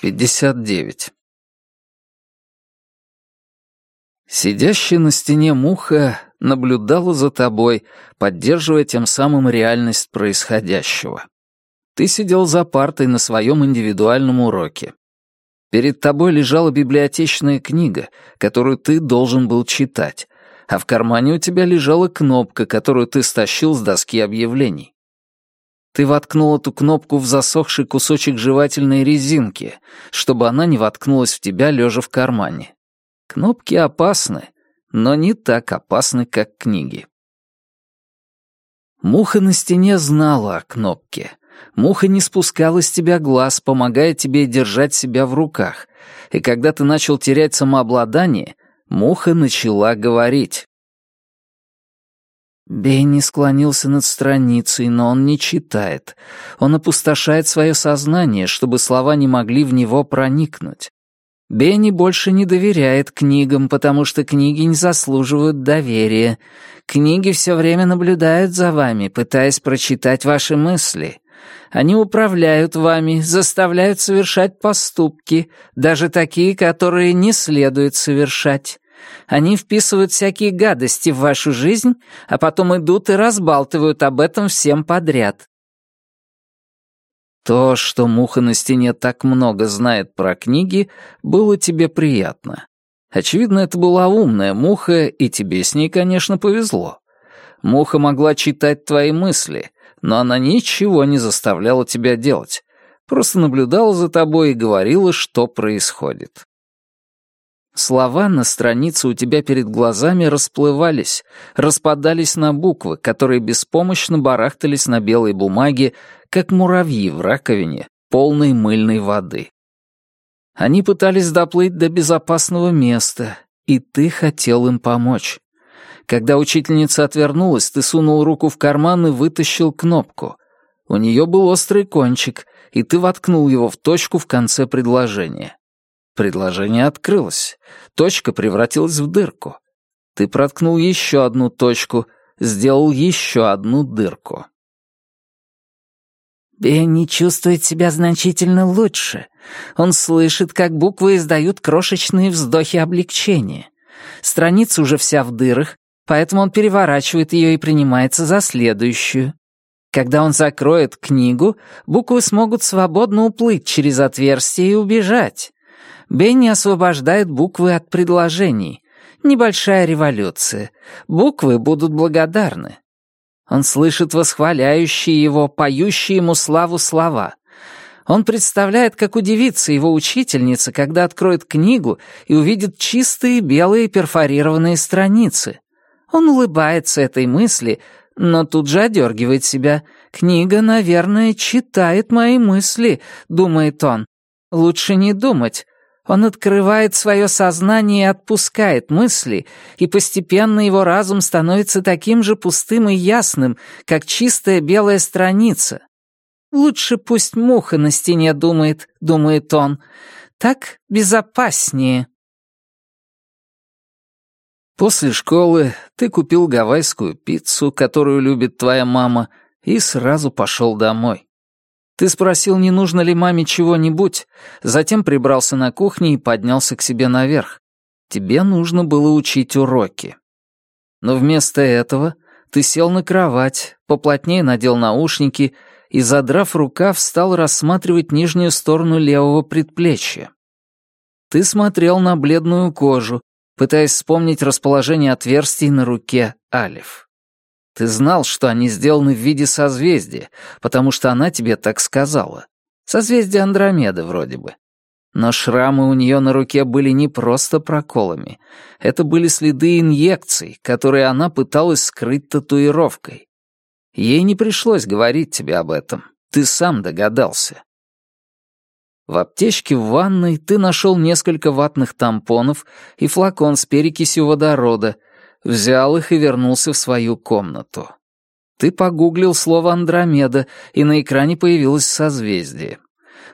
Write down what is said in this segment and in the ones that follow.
59. Сидящая на стене муха наблюдала за тобой, поддерживая тем самым реальность происходящего. Ты сидел за партой на своем индивидуальном уроке. Перед тобой лежала библиотечная книга, которую ты должен был читать, а в кармане у тебя лежала кнопка, которую ты стащил с доски объявлений. Ты воткнул эту кнопку в засохший кусочек жевательной резинки, чтобы она не воткнулась в тебя, лежа в кармане. Кнопки опасны, но не так опасны, как книги. Муха на стене знала о кнопке. Муха не спускала с тебя глаз, помогая тебе держать себя в руках. И когда ты начал терять самообладание, муха начала говорить. Бенни склонился над страницей, но он не читает. Он опустошает свое сознание, чтобы слова не могли в него проникнуть. Бенни больше не доверяет книгам, потому что книги не заслуживают доверия. Книги все время наблюдают за вами, пытаясь прочитать ваши мысли. Они управляют вами, заставляют совершать поступки, даже такие, которые не следует совершать. Они вписывают всякие гадости в вашу жизнь, а потом идут и разбалтывают об этом всем подряд. То, что муха на стене так много знает про книги, было тебе приятно. Очевидно, это была умная муха, и тебе с ней, конечно, повезло. Муха могла читать твои мысли, но она ничего не заставляла тебя делать, просто наблюдала за тобой и говорила, что происходит. Слова на странице у тебя перед глазами расплывались, распадались на буквы, которые беспомощно барахтались на белой бумаге, как муравьи в раковине, полной мыльной воды. Они пытались доплыть до безопасного места, и ты хотел им помочь. Когда учительница отвернулась, ты сунул руку в карман и вытащил кнопку. У нее был острый кончик, и ты воткнул его в точку в конце предложения. Предложение открылось. Точка превратилась в дырку. Ты проткнул еще одну точку, сделал еще одну дырку. Бенни чувствует себя значительно лучше. Он слышит, как буквы издают крошечные вздохи облегчения. Страница уже вся в дырах, поэтому он переворачивает ее и принимается за следующую. Когда он закроет книгу, буквы смогут свободно уплыть через отверстие и убежать. Бенни освобождает буквы от предложений. Небольшая революция. Буквы будут благодарны. Он слышит восхваляющие его, поющие ему славу слова. Он представляет, как удивится его учительница, когда откроет книгу и увидит чистые белые перфорированные страницы. Он улыбается этой мысли, но тут же одергивает себя. «Книга, наверное, читает мои мысли», — думает он. «Лучше не думать. Он открывает свое сознание и отпускает мысли, и постепенно его разум становится таким же пустым и ясным, как чистая белая страница. «Лучше пусть муха на стене думает», — думает он. «Так безопаснее». После школы ты купил гавайскую пиццу, которую любит твоя мама, и сразу пошел домой. Ты спросил, не нужно ли маме чего-нибудь, затем прибрался на кухне и поднялся к себе наверх. Тебе нужно было учить уроки. Но вместо этого ты сел на кровать, поплотнее надел наушники и, задрав рукав, стал рассматривать нижнюю сторону левого предплечья. Ты смотрел на бледную кожу, пытаясь вспомнить расположение отверстий на руке Алиф. Ты знал, что они сделаны в виде созвездия, потому что она тебе так сказала. Созвездие Андромеды вроде бы. Но шрамы у нее на руке были не просто проколами. Это были следы инъекций, которые она пыталась скрыть татуировкой. Ей не пришлось говорить тебе об этом. Ты сам догадался. В аптечке в ванной ты нашел несколько ватных тампонов и флакон с перекисью водорода — взял их и вернулся в свою комнату. Ты погуглил слово «Андромеда», и на экране появилось созвездие.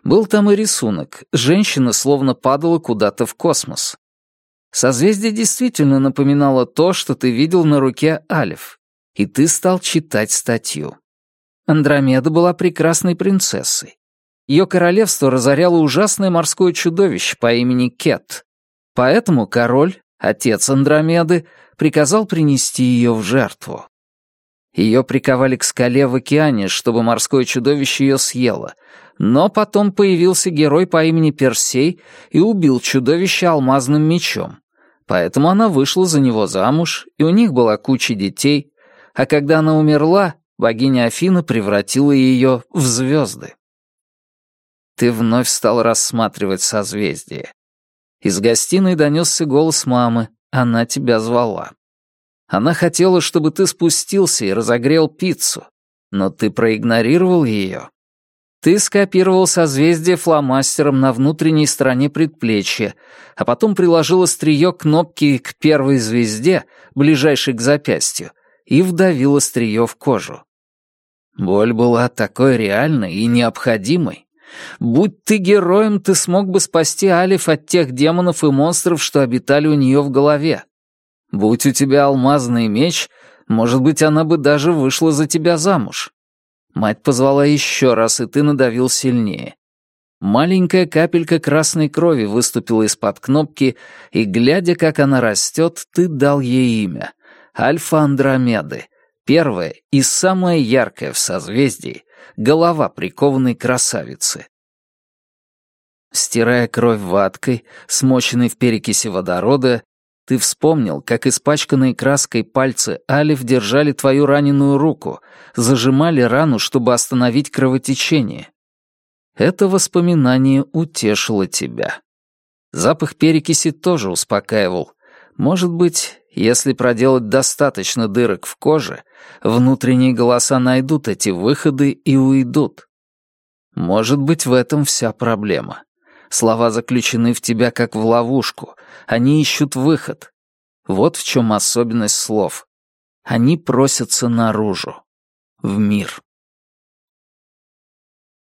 Был там и рисунок. Женщина словно падала куда-то в космос. Созвездие действительно напоминало то, что ты видел на руке Алиф, и ты стал читать статью. Андромеда была прекрасной принцессой. Ее королевство разоряло ужасное морское чудовище по имени Кет. Поэтому король, отец Андромеды, приказал принести ее в жертву. Ее приковали к скале в океане, чтобы морское чудовище ее съело. Но потом появился герой по имени Персей и убил чудовище алмазным мечом. Поэтому она вышла за него замуж, и у них была куча детей. А когда она умерла, богиня Афина превратила ее в звезды. Ты вновь стал рассматривать созвездие. Из гостиной донесся голос мамы, она тебя звала. Она хотела, чтобы ты спустился и разогрел пиццу, но ты проигнорировал ее. Ты скопировал созвездие фломастером на внутренней стороне предплечья, а потом приложил острие кнопки к первой звезде, ближайшей к запястью, и вдавил острие в кожу. Боль была такой реальной и необходимой. Будь ты героем, ты смог бы спасти Алиф от тех демонов и монстров, что обитали у нее в голове. Будь у тебя алмазный меч, может быть, она бы даже вышла за тебя замуж. Мать позвала еще раз, и ты надавил сильнее. Маленькая капелька красной крови выступила из-под кнопки, и, глядя, как она растет, ты дал ей имя — Альфа Андромеды, первая и самая яркая в созвездии, голова прикованной красавицы. Стирая кровь ваткой, смоченной в перекиси водорода, ты вспомнил, как испачканные краской пальцы Алиф держали твою раненую руку, зажимали рану, чтобы остановить кровотечение. Это воспоминание утешило тебя. Запах перекиси тоже успокаивал. Может быть, если проделать достаточно дырок в коже, внутренние голоса найдут эти выходы и уйдут. Может быть, в этом вся проблема. Слова заключены в тебя как в ловушку. Они ищут выход. Вот в чем особенность слов. Они просятся наружу. В мир.